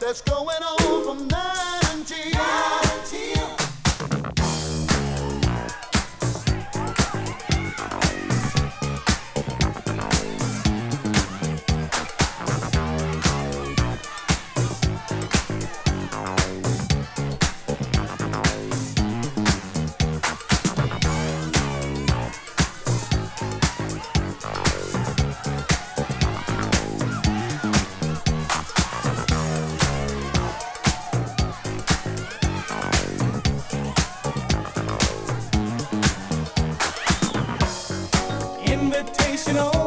that's going on from '90. The